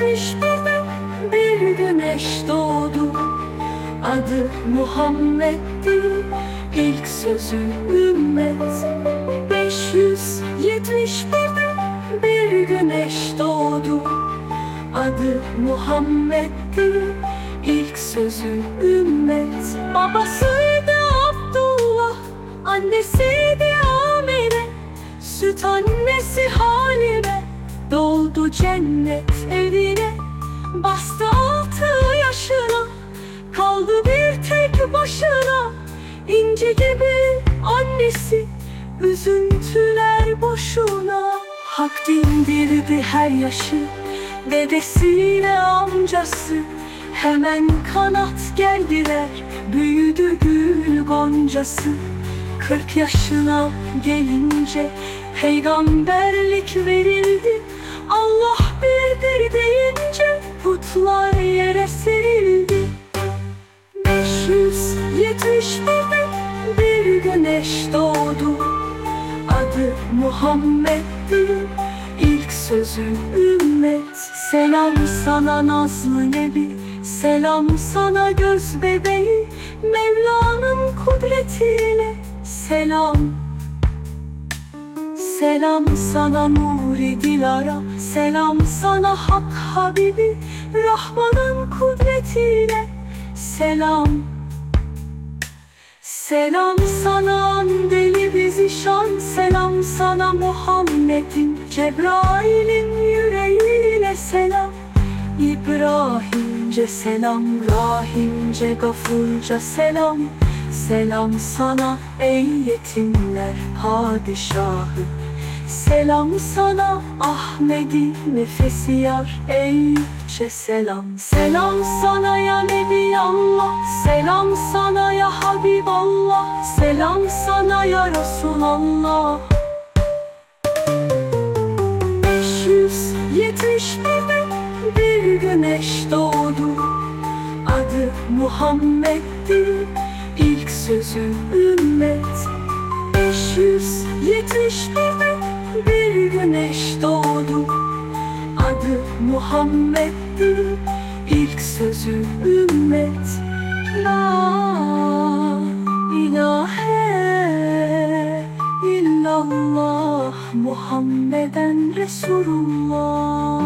ateş bize bir güneş doğdu. Adı Muhammed'di ilk sözü ümmet. 571'de bir güneş doğdu. Adı Muhammed'di ilk sözü ümmet. Babasıydı Abdullah, annesiydi Amine. Süt annesi Halime doldu cennet. Bastı altı yaşına. Kaldı bir tek başına. İnci gibi annesi. Üzüntüler boşuna. Hak dindirdi her yaşı. Dedesiyle amcası. Hemen kanat geldiler. Büyüdü gül goncası. Kırk yaşına gelince Peygamberlik verildi. Allah birdir deyince Putlar yere serildi 571'de bir güneş doğdu. Adı Muhammed'di ilk sözü ümmet. Selam sana nazlı nebi. Selam sana göz bebeği. Mevla'nın kudretiyle Selam Selam sana nuri dilara Selam sana hak habibi Rahman'ın kudretiyle Selam. Selam sana deli bizi şan Selam sana Muhammed'in Cebrail'in yüreğiyle selam. İbrahimce selam Rahimce gafurca selam. Selam sana ey yetimler padişahı Selam sana Ahmedi nefesi yar eyce selam. Selam sana ya Nebi Allah Selam sana ya Habiballah Selam sana ya Resulallah. 571'de bir güneş doğdu. Adı Muhammed'di ilk sözü ümmet. 571'de bir güneş doğdu. Adı Muhammed'di ilk sözü ümmet. La ilahe illallah Muhammeden Resulullah